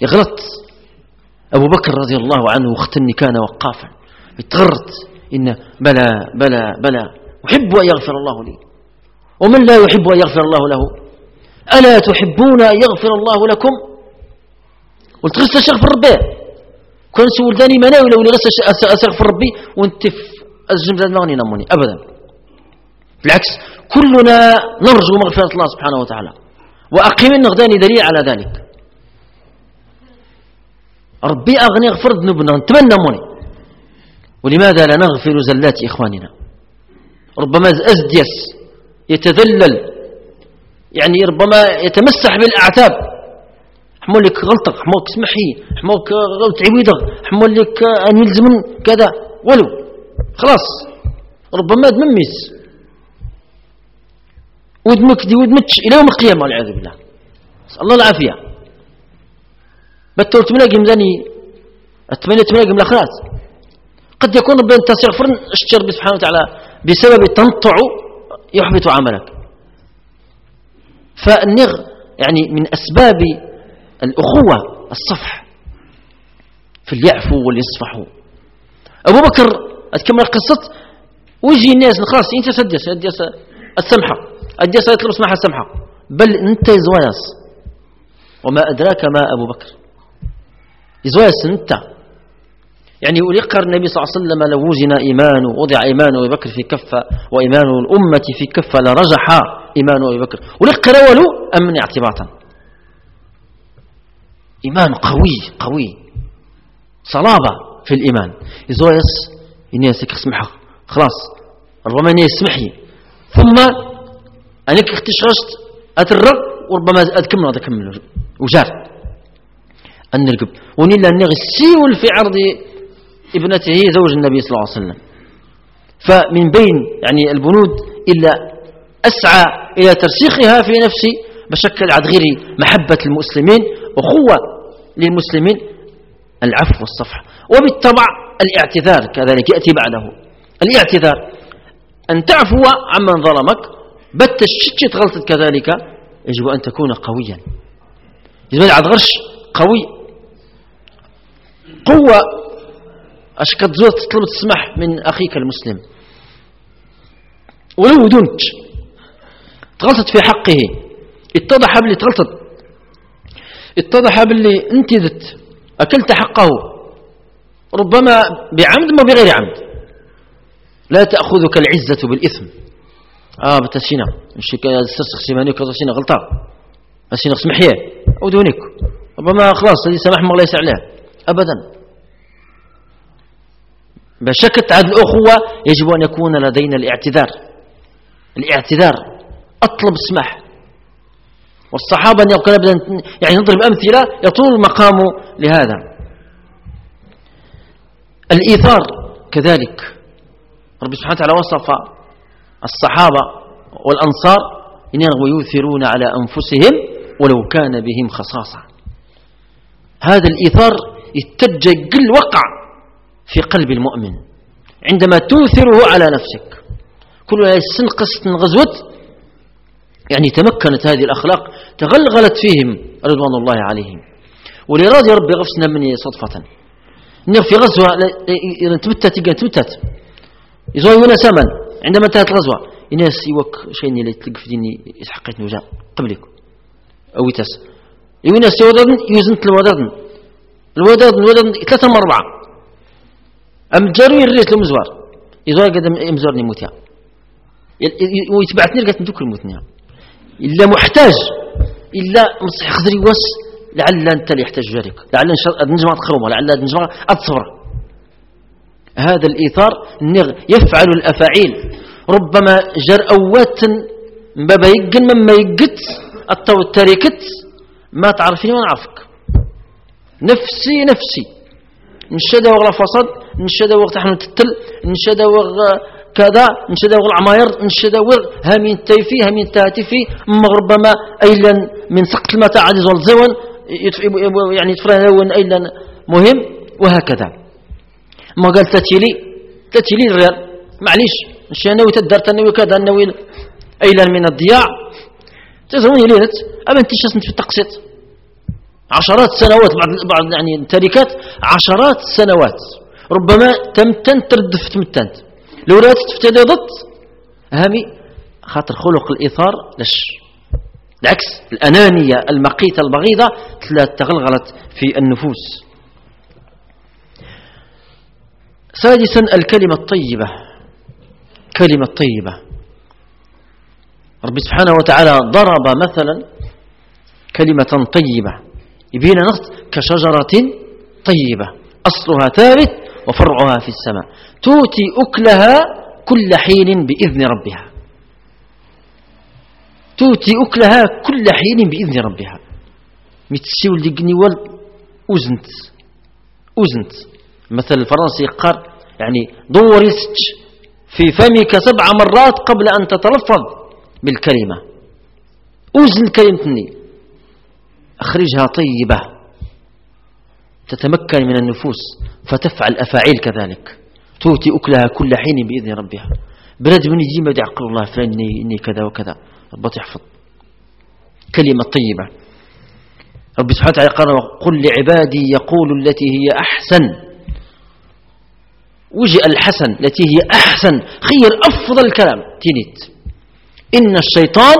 يغلط أبو بكر رضي الله عنه واختني كان وقافا يتغرط إن بلى بلى بلى أحب أن يغفر الله لي ومن لا يحب أن يغفر الله له ألا تحبون أن يغفر الله لكم قلت الشيخ في ربي كون سي ولداني مناوي لو الشيخ في ربي وانت في ما نموني ابدا بالعكس كلنا نرجو مغفره الله سبحانه وتعالى وأقيم النغداني دليل على ذلك ربي أغني اغفر ذنوبنا نتمنى موني ولماذا لا نغفر زلات إخواننا ربما أزديس يتذلل يعني ربما يتمسح بالأعتاب حمول لك غلطك حمولك سمحي حمولك غلط عويضك حمول لك أن يلزم كذا ولو خلاص ربما دمميس ودمك دي ودمتش إلى يوم القيامة والعياذ بالله نسأل الله العافية بتورت منها قمزاني أتمنى تمنى قملا خلاص قد يكون ربي أنت سيغفر ربي سبحانه وتعالى بسبب تنطع يحبط عملك فالنغ يعني من أسباب الأخوة الصفح فليعفوا وليصفحوا أبو بكر أتكمل قصة ويجي الناس خلاص أنت سدس السمحة أجي صلاة المصلحة سمحة بل أنت زواياس وما أدراك ما أبو بكر زواياس أنت يعني يقر النبي صلى الله عليه وسلم لو وزن إيمان وضع إيمان أبي بكر في كفة وإيمان الأمة في كفة لرجح إيمان أبي بكر ولقر أولو أمن اعتباطا إيمان قوي قوي صلابة في الإيمان زواياس إني سمحة خلاص ربما إني سمحي ثم أنك اختشغشت أترق وربما أتكمل أتكمل وجار أن نركب ونيلا نغسيول في عرض ابنته زوج النبي صلى الله عليه وسلم فمن بين يعني البنود إلا أسعى إلى ترسيخها في نفسي بشكل عاد غيري محبة المسلمين أخوة للمسلمين العفو والصفح وبالطبع الاعتذار كذلك يأتي بعده الاعتذار أن تعفو عمن ظلمك بتش شتشت غلطت كذلك يجب أن تكون قويا يجب أن غرش قوي قوة أشكد زورة تطلب تسمح من أخيك المسلم ولو دنت تغلطت في حقه اتضح باللي تغلطت اتضح باللي انت أكلت حقه ربما بعمد ما بغير عمد لا تأخذك العزة بالإثم اه بتا سينا ماشي سرسخ سيماني كذا سينا غلطه سينا سمح لي ودونيك ربما خلاص اللي سمح ما الله يسع عليه ابدا بشكل تعاد الاخوه يجب ان يكون لدينا الاعتذار الاعتذار اطلب السماح والصحابه يعني نضرب امثله يطول المقام لهذا الايثار كذلك ربي سبحانه وتعالى وصف الصحابة والأنصار يؤثرون على أنفسهم ولو كان بهم خصاصة هذا الإيثار كل وقع في قلب المؤمن عندما تؤثره على نفسك كل سن قصة غزوة يعني تمكنت هذه الأخلاق تغلغلت فيهم رضوان الله عليهم ولراضي ربي غفصنا مني صدفة نغ في غزوة نتمتت تبتت يزوي هنا سمن عندما انتهت الغزوة الناس يوك شين اللي في ديني إسحقيت نوجا قبلك أو تاس يوين السيودرن يوزن الودرن الودادن الودرن ثلاثة من أربعة أم جاروين ريت المزوار إذا قدم مزورني موتها ويتبعتني لقيت ندوك الموتنيها إلا محتاج إلا مصح خزري وس لعل أنت اللي يحتاج جارك لعل نجمع تخرمه لعل نجمع أتصوره هذا الإيثار نغ يفعل الأفاعيل ربما جر أوات بابا يقن مما يقت الطو التاريكت ما تعرفين ما نعرفك نفسي نفسي نشد وغلا فصد نشد وغلا تحنو تتل نشد وغلا كذا نشد وغلا عماير نشد وغلا هامين تيفي هامين تاتفي مغربا ربما ايلا من سقط المتاع عزيز يعني تفرن ايلا مهم وهكذا ما قال تاتيلي تاتيلي الريال معليش ماشي انا تدرت انا وكذا انا ايلا من الضياع تزوني لينت اما انت شاسنت في التقسيط عشرات سنوات بعض بعض يعني التركات عشرات سنوات ربما تمتنت تردف تمتنت لو لا تفتدي ضد هامي خاطر خلق الاثار لاش العكس الأنانية المقيتة البغيضة تلا تغلغلت في النفوس سادسا الكلمة الطيبة كلمة طيبة رب سبحانه وتعالى ضرب مثلا كلمة طيبة يبين نقص كشجرة طيبة أصلها ثابت وفرعها في السماء تؤتي أكلها كل حين بإذن ربها تؤتي أكلها كل حين بإذن ربها متسيو لقني وال أزنت أزنت مثل الفرنسي قار يعني دور في فمك سبع مرات قبل أن تتلفظ بالكلمة أزل كلمتني أخرجها طيبة تتمكن من النفوس فتفعل أفاعيل كذلك تؤتي أكلها كل حين بإذن ربها بلد من يجي ما يعقل الله فإني إني كذا وكذا رب تحفظ كلمة طيبة رب سبحانه وتعالى قال قل لعبادي يقول التي هي أحسن وجئ الحسن التي هي أحسن خير أفضل الكلام تينيت إن الشيطان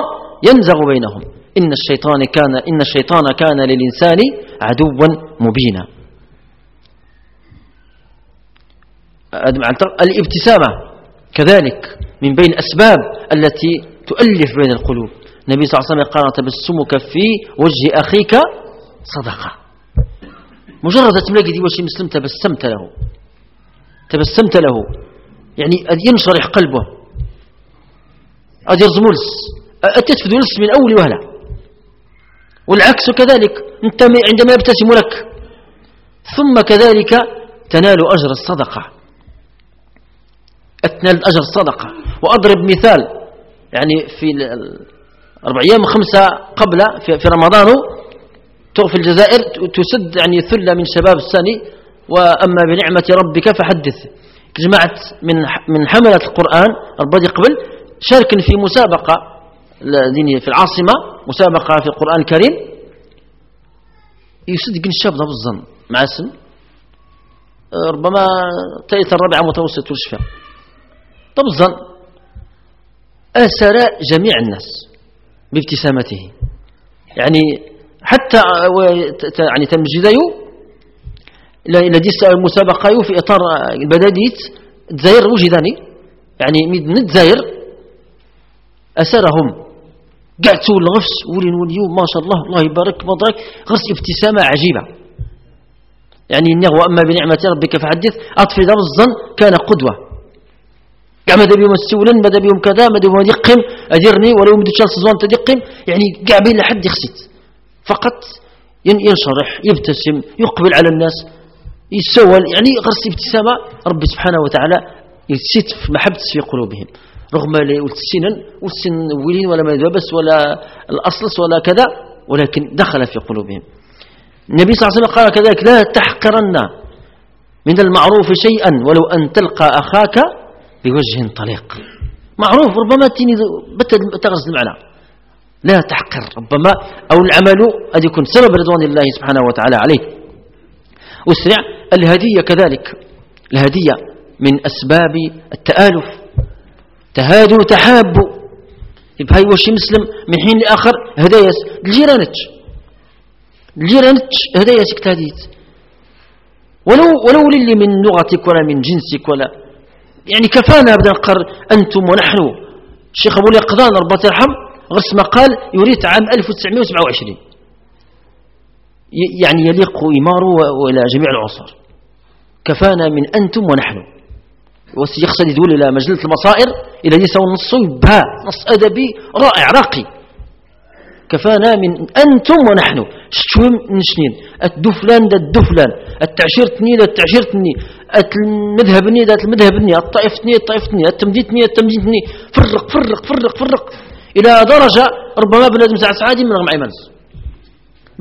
ينزغ بينهم إن الشيطان كان إن الشيطان كان للإنسان عدوا مبينا الابتسامة كذلك من بين الأسباب التي تؤلف بين القلوب النبي صلى الله عليه وسلم قال تبسمك في وجه أخيك صدقة مجرد تملك دي وشي مسلم تبسمت له تبسمت له يعني ينشرح قلبه أجر زمولس أتتفذ لس من أول وهلة والعكس كذلك أنت عندما يبتسم لك ثم كذلك تنال أجر الصدقة أتنال أجر الصدقة وأضرب مثال يعني في أربع أيام خمسة قبل في رمضان في الجزائر تسد يعني ثلة من شباب الثاني وأما بنعمة ربك فحدث جمعت من من حملة القرآن البادي قبل شارك في مسابقة دينية في العاصمة مسابقة في القرآن الكريم يصدق الشاب ضب الظن مع السن ربما تأتي الرابعة متوسط والشفاء طب الظن أسر جميع الناس بابتسامته يعني حتى يعني تمجده لديست المسابقة في إطار البداديت تزاير وجداني يعني من تزاير أسرهم قعدت الغفص ولين وليو ما شاء الله الله يبارك مضاك غرس ابتسامة عجيبة يعني النغوة وأما بنعمة ربك فحدث أطفي دار الظن كان قدوة قع ماذا بهم السولن ماذا بهم كذا ماذا بهم يقم أدرني ولو مدو تشال سزوان تدقم يعني قع بين لحد يخسيت فقط ينشرح يبتسم يقبل على الناس يتسول يعني غرس ابتسامة ربي سبحانه وتعالى يتسيت في محبة في قلوبهم رغم السنن والسن ولين ولا مدبس ولا الأصلس ولا كذا ولكن دخل في قلوبهم النبي صلى الله عليه وسلم قال كذلك لا تحقرن من المعروف شيئا ولو أن تلقى أخاك بوجه طليق معروف ربما تيني المعنى لا تحقر ربما أو العمل قد يكون سبب رضوان الله سبحانه وتعالى عليه أسرع الهدية كذلك الهدية من أسباب التآلف تهادوا تحابوا يبقى هاي واش مسلم من حين لآخر هداياس لجيرانتش لجيرانتش هداياسك تهديت ولو ولو للي من لغتك ولا من جنسك ولا يعني كفانا بدنا نقر أنتم ونحن الشيخ أبو اليقظان ربط يرحم غرس مقال يريد عام 1927 يعني يليق إماره وإلى جميع العصر كفانا من أنتم ونحن يقصد يدول إلى مجلة المصائر إلى يسوى نص بها نص أدبي رائع راقي كفانا من أنتم ونحن شتوم نشنين الدفلان دا الدفلان تني دا المذهب تني دا تني التمديد تني التمديد تني فرق فرق فرق فرق إلى درجة ربما بنادم ساعة سعادي من رغم عيمانس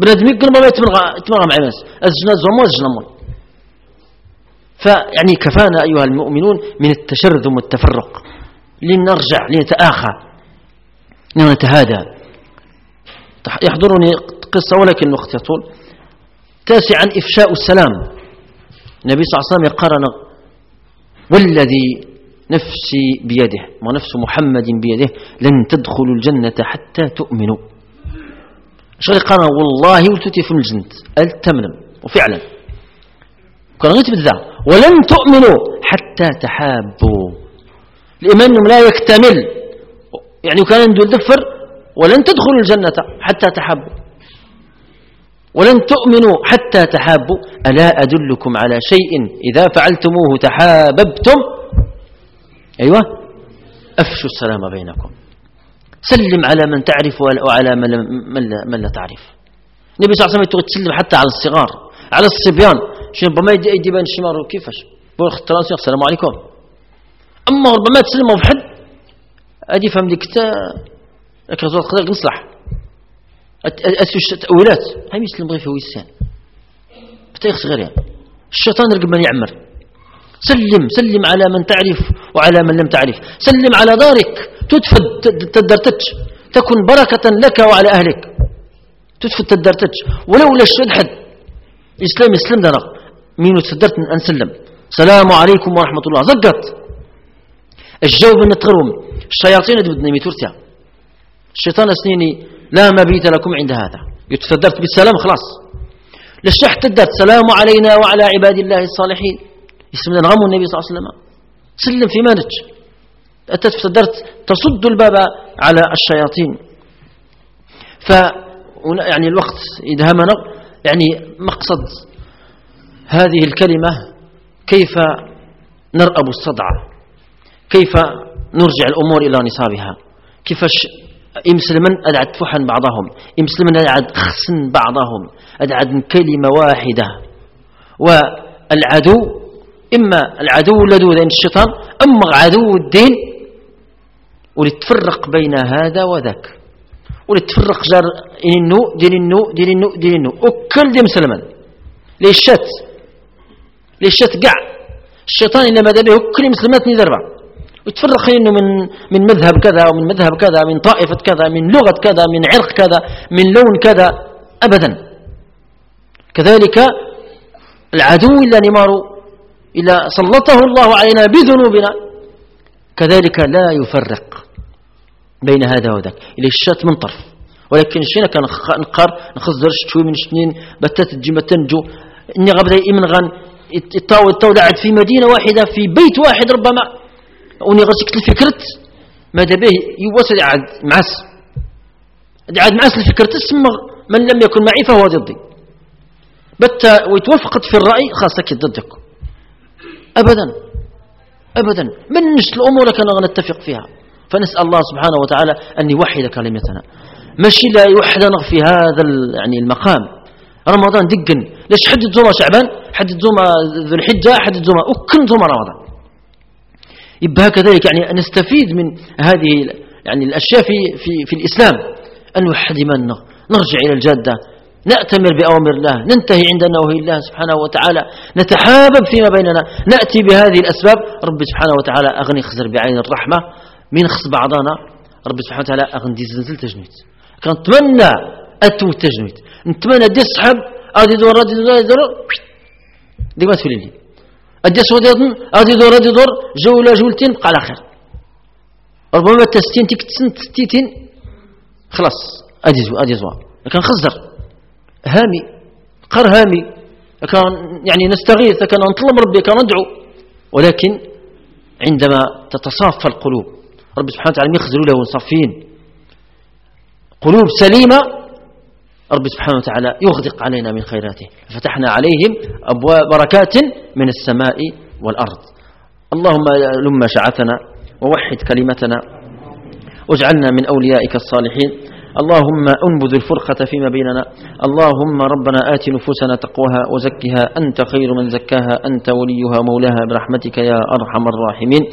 بنادم يقول ما يتمرغ مع ناس الزنا زوما مول فيعني كفانا أيها المؤمنون من التشرذم والتفرق لنرجع لنتآخى لنتهادى يحضرني قصة ولكن الوقت يطول تاسعا إفشاء السلام النبي صلى الله عليه وسلم قرن والذي نفسي بيده ونفس محمد بيده لن تدخلوا الجنة حتى تؤمنوا شغل قال والله ولتتي في الجنة قال تمنم وفعلا كان غيتبدا ولن تؤمنوا حتى تحابوا الإيمان لا يكتمل يعني وكان عنده الدفر ولن تدخلوا الجنة حتى تحابوا ولن تؤمنوا حتى تحابوا ألا أدلكم على شيء إذا فعلتموه تحاببتم أيوة أفشوا السلام بينكم سلم على من تعرف وعلى من لا تعرف النبي صلى الله عليه وسلم تسلم حتى على الصغار على الصبيان شنو ربما يدي بين الشمار وكيفاش بورخ التراسي السلام عليكم اما ربما تسلموا في حد هادي فهم ديك حتى راك رجل قدر نصلح اسوش تاويلات هاي يسلم غير في ويسان حتى يخسر يعني الشيطان رقب من يعمر سلم سلم على من تعرف وعلى من لم تعرف سلم على دارك تدفد تدرتج تكن بركة لك وعلى أهلك تدفد تدرتج ولولا الشدحد إسلام إسلام دنا مين تدرت أن سلم سلام عليكم ورحمة الله زقت الجو من تغرم الشياطين بدنا ميتورتيا الشيطان أسنيني لا مبيت لكم عند هذا يتفدرت بالسلام خلاص للشح تدرت سلام علينا وعلى عباد الله الصالحين اسمنا نغم النبي صلى الله عليه وسلم سلم في مانج أتت فصدرت تصد الباب على الشياطين ف يعني الوقت إدهامنا يعني مقصد هذه الكلمة كيف نرأب الصدعة كيف نرجع الأمور إلى نصابها كيفاش إمسلمن أدعد فحن بعضهم إمسلمن أدعد خسن بعضهم أدعد كلمة واحدة والعدو إما العدو لدود الشيطان أما عدو الدين ولتفرق بين هذا وذاك ولتفرق جار انو دين انو دين انو دين انو وكل دي مسلمان لي الشات لي كاع الشيطان انما ذا به كل مسلمات ضربه وتفرق انه من من مذهب كذا ومن مذهب كذا من طائفه كذا من لغه كذا من عرق كذا من لون كذا ابدا كذلك العدو الا نمارو الا سلطه الله علينا بذنوبنا كذلك لا يفرق بين هذا وذاك اللي الشات من طرف ولكن شينا كان نقر نخزر شوي من شنين بتات تجي تنجو إني غبدا إيمن غن الطاولة الطاولة في مدينة واحدة في بيت واحد ربما وني غشكت الفكرة ماذا به يوصل عاد معس عاد معس الفكرة تسمى من لم يكن معي فهو ضدي بت وتوفقت في الرأي خاصك ضدك أبدا أبدا من نشت الأمور كنا غنتفق فيها فنسأل الله سبحانه وتعالى أن يوحد كلمتنا ماشي لا يوحدنا في هذا يعني المقام رمضان دقن ليش حدد زوما شعبان حدد زوما ذو الحجة حدد زوما وكن زوما رمضان يبقى كذلك يعني نستفيد من هذه يعني الأشياء في, في, في الإسلام أن نوحد إيماننا نرجع إلى الجادة نأتمر بأوامر الله ننتهي عند نواهي الله سبحانه وتعالى نتحابب فيما بيننا نأتي بهذه الأسباب ربي سبحانه وتعالى أغني خزر بعين الرحمة من خص بعضنا ربي سبحانه وتعالى غندي زنزل تجنيد كنتمنى اتو تجنيد نتمنى دي الصحاب غادي يدور غادي يدور غادي يدور ديما تولي لي ادي سوديضن غادي يدور غادي يدور جوله جولتين بقى على خير ربما تستين 60 تيك 60 خلاص ادي زوا ادي كان خزر هامي قر هامي كان يعني نستغيث كان نطلب ربي كان ندعو ولكن عندما تتصافى القلوب رب سبحانه وتعالى يخزلوا له صفين قلوب سليمة رب سبحانه وتعالى يغدق علينا من خيراته فتحنا عليهم أبواب بركات من السماء والأرض اللهم لما شعثنا ووحد كلمتنا واجعلنا من أوليائك الصالحين اللهم انبذ الفرقة فيما بيننا اللهم ربنا آت نفوسنا تقواها وزكها أنت خير من زكاها أنت وليها مولاها برحمتك يا أرحم الراحمين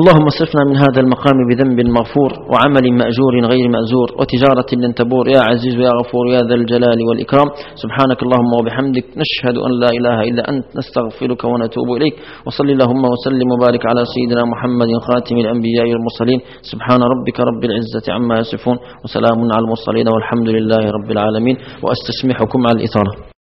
اللهم اصرفنا من هذا المقام بذنب مغفور وعمل مأجور غير مأزور وتجارة لن تبور يا عزيز يا غفور يا ذا الجلال والإكرام سبحانك اللهم وبحمدك نشهد أن لا إله إلا أنت نستغفرك ونتوب إليك وصل اللهم وسلم وبارك على سيدنا محمد خاتم الأنبياء والمرسلين سبحان ربك رب العزة عما يصفون وسلام وسلام على المرسلين والحمد لله رب العالمين وأستسمحكم على الإثارة